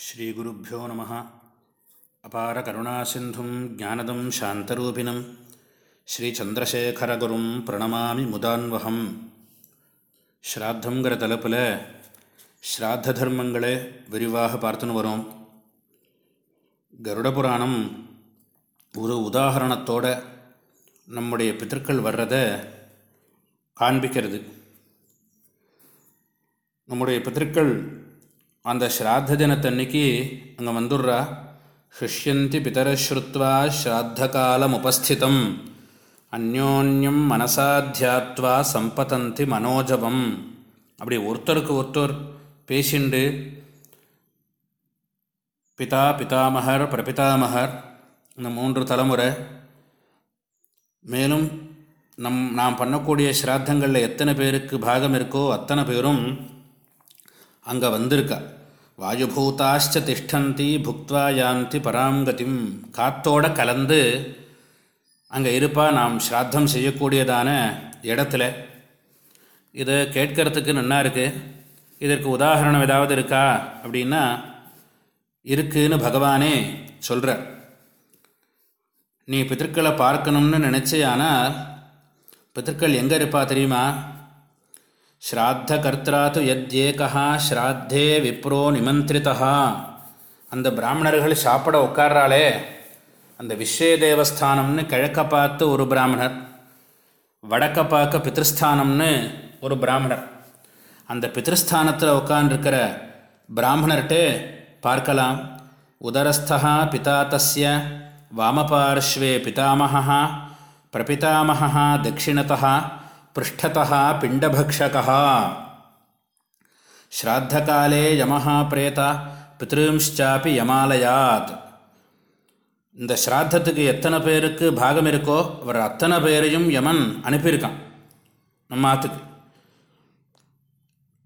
ஸ்ரீகுருப்போ நம. அபார கருணாசிந்தும் ஜானதம் சாந்தரூபிணம். ஸ்ரீச்சந்திரசேகரகுரும் பிரணமாமி முதான்வகம். ஸ்ராத்தங்கிற தலைப்பில் ஸ்ராத்த தர்மங்களை விரிவாக பார்த்துன்னு வரும். கருட புராணம் ஒரு உதாகரணத்தோடு நம்முடைய பித்தர்கள் வர்றதை காண்பிக்கிறது. நம்முடைய பித்தர்கள் அந்த ஸ்ராத்த தினத்தன்னைக்கு அங்கே வந்துடுறா. ஹிஷ்யந்தி பிதரஸ்ருத்வா ஸ்ராத்த காலம் உபஸ்திதம். அந்யோன்யம் மனசாத்தியாத்வா சம்பதந்தி மனோஜபம் அப்படி ஒருத்தருக்கு ஒருத்தர் பேசிண்டு பிதா பிதாமகர் பிரபிதாமகர் இந்த மூன்று தலைமுறை. மேலும் நம் நாம் பண்ணக்கூடிய ஸ்ராத்தங்களில் எத்தனை பேருக்கு பாகம் இருக்கோ அத்தனை பேரும் அங்கே வந்திருக்கா. வாயுபூதாச்ச திஷ்டந்தி புக்துவா யாந்தி பராங்கதிம் காத்தோட கலந்து அங்கே இருப்பா நாம் ஸ்ராத்தம் செய்யக்கூடியதான இடத்துல. இதை கேட்கறதுக்கு நல்லா இருக்குது இதற்கு உதாரணம் ஏதாவது இருக்கா? அப்படின்னா இருக்குன்னு பகவானே சொல்கிறார் நீ பித்தர்களை பார்க்கணும்னு நினச்சே ஆனால் பித்தர்கள் எங்கே இருப்பா தெரியுமா? ஸ்ராத்தகர்த்தா து எத்யேகா ஸ்ராத்தே விப்ரோ நிமந்திரிதா அந்த பிராமணர்கள் சாப்பிட உட்கார்றாளே. அந்த விஸ்வே தேவஸ்தானம்னு கிழக்க பார்த்து ஒரு பிராமணர் வடக்க பார்க்க பித்ருஸ்தானம்னு ஒரு பிராமணர். அந்த பித்ருஸ்தானத்தில் உட்காண்டிருக்கிற பிராமணர்கிட்ட பார்க்கலாம். உதரஸ்தா பிதா தஸ்ய வாமபார்ஸ்வே பிதாமகா பிரபிதாமகா தட்சிணதா பிருஷ்டதா பிண்டபக்ஷகா ஸ்ராத்தகாலே யமஹா பிரேதா பித்ரும்ச்சாப்பி யமாலயாத் இந்த ஸ்ராத்தத்துக்கு எத்தனை பேருக்கு பாகம் இருக்கோ அவர் அத்தனை பேரையும் யமன் அனுப்பியிருக்கான் நம்ம ஆத்துக்கு.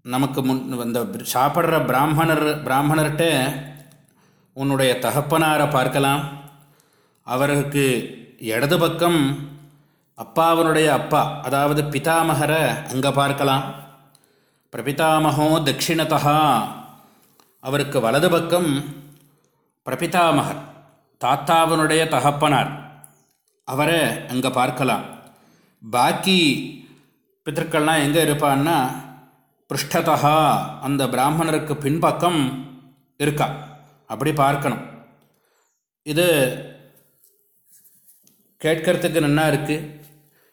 நமக்கு முன் இந்த சாப்பிட்ற பிராமணர் பிராமணர்கிட்ட உன்னுடைய தகப்பனாரை பார்க்கலாம். அவருக்கு இடது பக்கம் அப்பாவனுடைய அப்பா அதாவது பிதாமகரை அங்கே பார்க்கலாம். பிரபிதாமகோ தட்சிணதா அவருக்கு வலது பக்கம் பிரபிதாமகர் தாத்தாவனுடைய தகப்பனார். அவரை அங்கே பார்க்கலாம். பாக்கி பித்தர்கள்லாம் எங்கே இருப்பான்னா பிருஷ்டதா அந்த பிராமணருக்கு பின்பக்கம் இருக்கா. அப்படி பார்க்கணும். இது கேட்கறதுக்கு நல்லா இருக்குது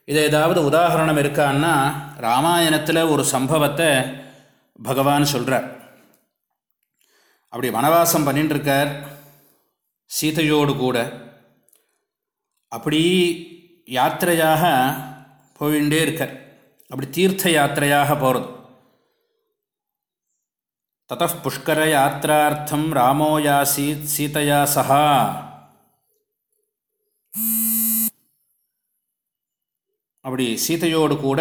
இது ஏதாவது உதாரணம் இருக்கான்னா ராமாயணத்தில் ஒரு சம்பவத்தை பகவான் சொல்கிறார் அப்படி வனவாசம் பண்ணிட்டு இருக்கார் சீதையோடு கூட. அப்படி யாத்திரையாக போயிட்டே இருக்கார். அப்படி தீர்த்த யாத்திரையாக போகிறது தத புஷ்கர யாத்திரார்த்தம் ராமோ யாசீத் சீதையா சஹா அப்படி சீதையோடு கூட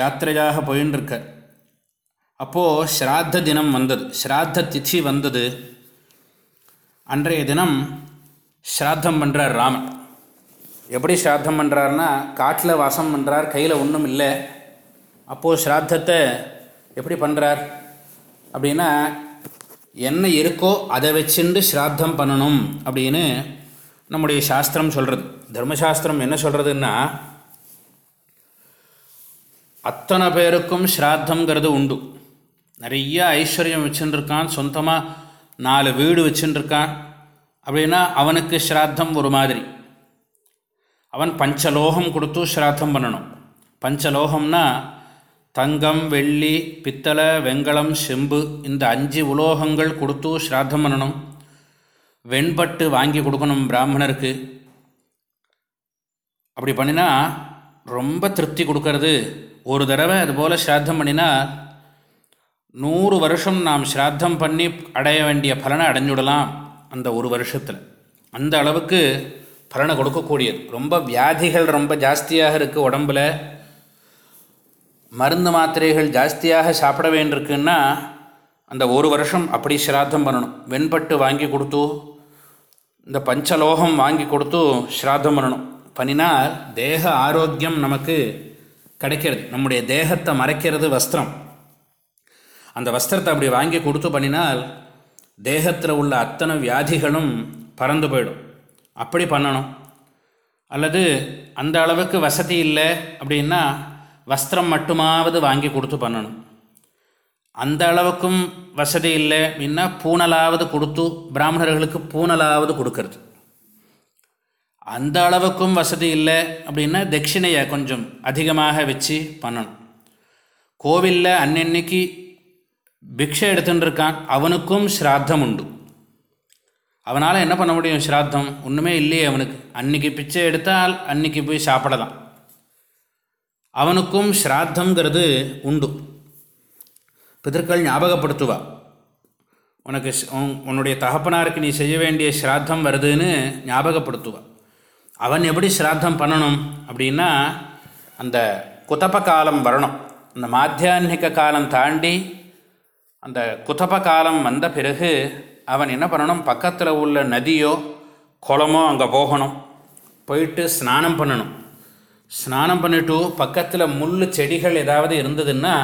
யாத்திரையாக போயின்னு இருக்க அப்போது ஸ்ராத்த தினம் வந்தது. ஸ்ராத்த திதி வந்தது. அன்றைய தினம் ஸ்ராத்தம் பண்ணுறார் ராமன். எப்படி ஸ்ராத்தம் பண்ணுறாருனா காட்டில் வாசம் பண்ணுறார் கையில் ஒன்றும் இல்லை. அப்போது ஸ்ராத்தத்தை எப்படி பண்ணுறார் அப்படின்னா என்ன இருக்கோ அதை வச்சுண்டு ஸ்ராத்தம் பண்ணணும் அப்படின்னு நம்முடைய சாஸ்திரம் சொல்கிறது தர்மசாஸ்திரம் என்ன சொல்கிறதுன்னா அத்தனை பேருக்கும் ஸ்ராத்தங்கிறது உண்டு. நிறைய ஐஸ்வர்யம் வச்சுட்டுருக்கான் சொந்தமாக நாலு வீடு வச்சுட்டுருக்கான் அப்படின்னா அவனுக்கு ஸ்ராத்தம் ஒரு மாதிரி. அவன் பஞ்சலோகம் கொடுத்து ஸ்ராத்தம் பண்ணணும். பஞ்சலோகம்னா தங்கம் வெள்ளி பித்தளை வெங்கலம் செம்பு இந்த அஞ்சு உலோகங்கள் கொடுத்து ஸ்ராத்தம் பண்ணணும். வெண்பட்டு வாங்கி கொடுக்கணும் பிராமணருக்கு. அப்படி பண்ணினா ரொம்ப திருப்தி கொடுக்கறது ஒரு தடவை அதுபோல் ஸ்ராத்தம் பண்ணினா நூறு வருஷம் நாம் ஸ்ராத்தம் பண்ணி அடைய வேண்டிய பலனை அடைஞ்சுடலாம் அந்த ஒரு வருஷத்தில். அந்த அளவுக்கு பலனை கொடுக்கக்கூடியது. ரொம்ப வியாதிகள் ரொம்ப ஜாஸ்தியாக இருக்குது உடம்பில். மருந்து மாத்திரைகள் ஜாஸ்தியாக சாப்பிட வேண்டியிருக்குன்னா அந்த ஒரு வருஷம் அப்படி ஸ்ராத்தம் பண்ணணும். வெண்பட்டு வாங்கி கொடுத்து இந்த பஞ்சலோகம் வாங்கி கொடுத்து ஸ்ராத்தம் பண்ணணும். பண்ணினால் தேக ஆரோக்கியம் நமக்கு கிடைக்கிறது. நம்முடைய தேகத்தை மறைக்கிறது வஸ்திரம். அந்த வஸ்திரத்தை அப்படி வாங்கி கொடுத்து பண்ணினால் தேகத்தில் உள்ள அத்தனை வியாதிகளும் பறந்து போயிடும். அப்படி பண்ணணும். அல்லது அந்த அளவுக்கு வசதி இல்லை அப்படின்னா வஸ்திரம் மட்டுமாவது வாங்கி கொடுத்து பண்ணணும். அந்த அளவுக்கும் வசதி இல்லை அப்படின்னா பூனலாவது கொடுத்து பிராமணர்களுக்கு பூனலாவது கொடுக்கறது. அந்த அளவுக்கும் வசதி இல்லை அப்படின்னா தட்சிணையை கொஞ்சம் அதிகமாக வச்சு பண்ணணும். கோவிலில் அன்னன்னைக்கு பிக்ஷை எடுத்துட்டுருக்கான் அவனுக்கும் ஸ்ராத்தம் உண்டு. அவனால் என்ன பண்ண முடியும் ஸ்ராத்தம்? ஒன்றுமே இல்லையே அவனுக்கு. அன்னைக்கு பிச்சை எடுத்தால் அன்னைக்கு போய் சாப்பிடலாம். அவனுக்கும் ஸ்ராத்தங்கிறது உண்டு. பிதற்கள் ஞாபகப்படுத்துவா. உனக்கு உன்னுடைய தகப்பனாருக்கு நீ செய்ய வேண்டிய ஸ்ராத்தம் வருதுன்னு ஞாபகப்படுத்துவா. அவன் எப்படி ஸ்ராத்தம் பண்ணணும் அப்படின்னா அந்த குதப்ப காலம் வரணும். அந்த மாத்தியான்மிக காலம் தாண்டி அந்த குதப்ப காலம் வந்த பிறகு அவன் என்ன பண்ணணும்? பக்கத்தில் உள்ள நதியோ குளமோ அங்கே போகணும். போயிட்டு ஸ்நானம் பண்ணணும். ஸ்நானம் பண்ணிட்டு பக்கத்தில் முள் செடிகள் ஏதாவது இருந்ததுன்னா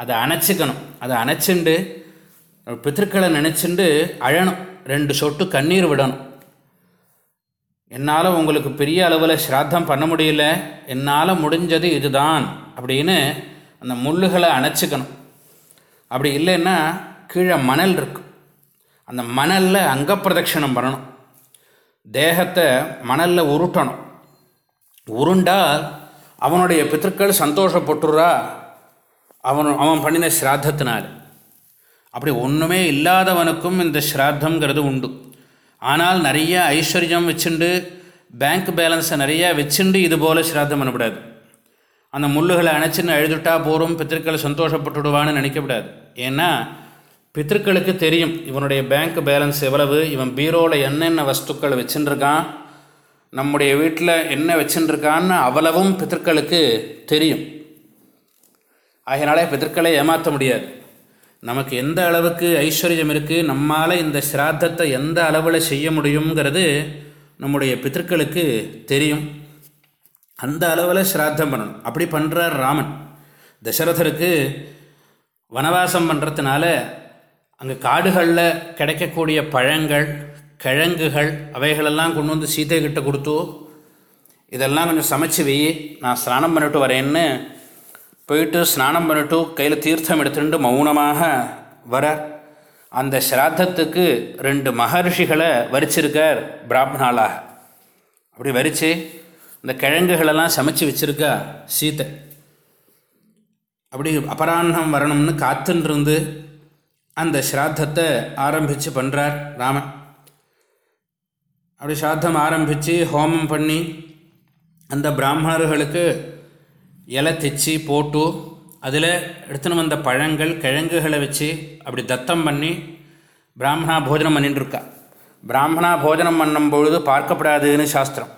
அதை அணைச்சிக்கணும். அதை அணைச்சிண்டு பித்திருக்களை நினச்சிண்டு அழணும். ரெண்டு சொட்டு கண்ணீர் விடணும். என்னால் உங்களுக்கு பெரிய அளவில் ஸ்ராத்தம் பண்ண முடியல என்னால் முடிஞ்சது இதுதான் அப்படின்னு அந்த முள்ளுகளை அணைச்சிக்கணும். அப்படி இல்லைன்னா கீழே மணல் இருக்கும் அந்த மணலில் அங்கப்பிரதட்சணம் பண்ணணும். தேகத்தை மணலில் உருட்டணும். உருண்டால் அவனுடைய பித்திருக்கள் சந்தோஷப்பட்டுறா அவன் அவன் பண்ணின ஸ்ராத்தத்தினால். அப்படி ஒன்றுமே இல்லாதவனுக்கும் இந்த ஸ்ராத்தங்கிறது உண்டு. ஆனால் நிறைய ஐஸ்வர்யம் வச்சுண்டு பேங்க் பேலன்ஸை நிறையா வச்சுண்டு இது போல் ஸ்ராத்தம் பண்ணக்கூடாது. அந்த முள்ளுகளை அணைச்சின்னு எழுதுட்டா போகிறோம் பித்திருக்களை சந்தோஷப்பட்டுடுவான்னு நினைக்கக்கூடாது. ஏன்னா பித்திருக்களுக்கு தெரியும் இவனுடைய பேங்க் பேலன்ஸ் எவ்வளவு இவன் பீரோவில் என்னென்ன வஸ்துக்கள் வச்சுட்டுருக்கான் நம்முடைய வீட்டில் என்ன வச்சுட்டுருக்கான்னு அவ்வளவும் பித்திருக்களுக்கு தெரியும். ஆகையினாலே பித்திருக்களை ஏமாற்ற முடியாது. நமக்கு எந்த அளவுக்கு ஐஸ்வர்யம் இருக்குது நம்மால் இந்த ஸ்ராத்தத்தை எந்த அளவில் செய்ய முடியுங்கிறது நம்முடைய பித்திருக்களுக்கு தெரியும். அந்த அளவில் ஸ்ராத்தம் பண்ணணும். அப்படி பண்ணுறார் ராமன். தசரதருக்கு வனவாசம் பண்ணுறதுனால அங்கே காடுகளில் கிடைக்கக்கூடிய பழங்கள் கிழங்குகள் அவைகளெல்லாம் கொண்டு வந்து சீதை கிட்ட கொடுத்து இதெல்லாம் கொஞ்சம் சமைச்சு வை நான் ஸ்நானம் பண்ணிட்டு வரேன்னு போயிட்டு ஸ்நானம் பண்ணிட்டு கையில் தீர்த்தம் எடுத்துட்டு மௌனமாக வர அந்த ஸ்ராத்தத்துக்கு ரெண்டு மகர்ஷிகளை வரிச்சிருக்கார் பிராமணாலாக அப்படி வரித்து இந்த கிழங்குகளெல்லாம் சமைச்சு வச்சுருக்கா சீத்தை. அப்படி அபராண்ணம் வரணும்னு காத்துன்றிருந்து அந்த ஸ்ராத்தத்தை ஆரம்பித்து பண்ணுறார் ராமன். அப்படி ஸ்ராத்தம் ஆரம்பித்து ஹோமம் பண்ணி அந்த பிராமணர்களுக்கு இலை தைச்சி போட்டு அதில் எடுத்துன்னு வந்த பழங்கள் கிழங்குகளை வச்சு அப்படி தத்தம் பண்ணி பிராமணா போஜனம் பண்ணிட்டுருக்கா பிராமணா போஜனம் பண்ணும் பொழுது பார்க்கப்படாதுன்னு சாஸ்திரம்.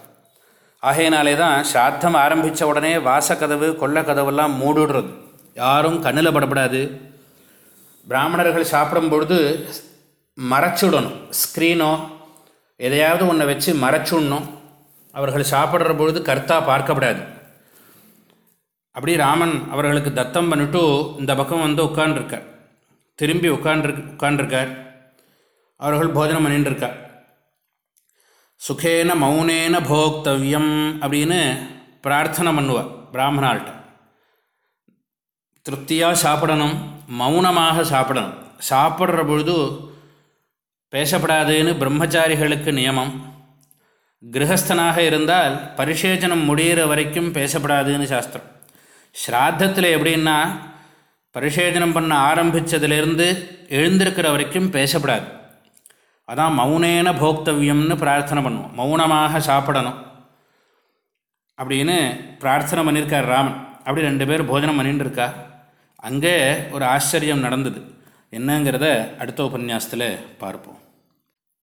ஆகையினாலே தான் சாத்தம் ஆரம்பித்த உடனே வாசக்கதவு கொல்லக்கதவெல்லாம் மூடுடுறது. யாரும் கண்ணில் படப்படாது. பிராமணர்கள் சாப்பிடும் பொழுது மறைச்சுடணும். ஸ்க்ரீனோ எதையாவது ஒன்றை வச்சு மறைச்சுடணும். அவர்கள் சாப்பிட்ற பொழுது கருத்தாக பார்க்கப்படாது. அப்படி ராமன் அவர்களுக்கு தத்தம் பண்ணிட்டு இந்த பக்கம் வந்து உட்காண்டிருக்கார் திரும்பி உட்காண்டிரு உட்காண்டிருக்கார் அவர்கள் போஜனம் பண்ணிட்டுருக்கார் சுகேன மௌனேன போக்தவ்யம் அப்படின்னு பிரார்த்தனை பண்ணுவார் பிராமணால்கிட்ட திருப்தியாக சாப்பிடணும் மௌனமாக சாப்பிடணும். சாப்பிட்ற பொழுது பேசப்படாதுன்னு பிரம்மச்சாரிகளுக்கு நியமம். கிரகஸ்தனாக இருந்தால் பரிசேச்சனம் முடிகிற வரைக்கும் பேசப்படாதுன்னு சாஸ்திரம். ஸ்ராத்தத்தில் எப்படின்னா பரிசேதனம் பண்ண ஆரம்பித்ததுலேருந்து எழுந்திருக்கிற வரைக்கும் பேசப்படாது. அதான் மௌனேன போக்தவியம்னு பிரார்த்தனை பண்ணுவோம். மௌனமாக சாப்பிடணும். அப்படின்னு பிரார்த்தனை பண்ணியிருக்கார் ராமன். அப்படி ரெண்டு பேர் போஜனம் பண்ணிட்டு இருக்கா. அங்கே ஒரு ஆச்சரியம் நடந்தது. என்னங்கிறத அடுத்த உபன்யாசத்தில் பார்ப்போம்.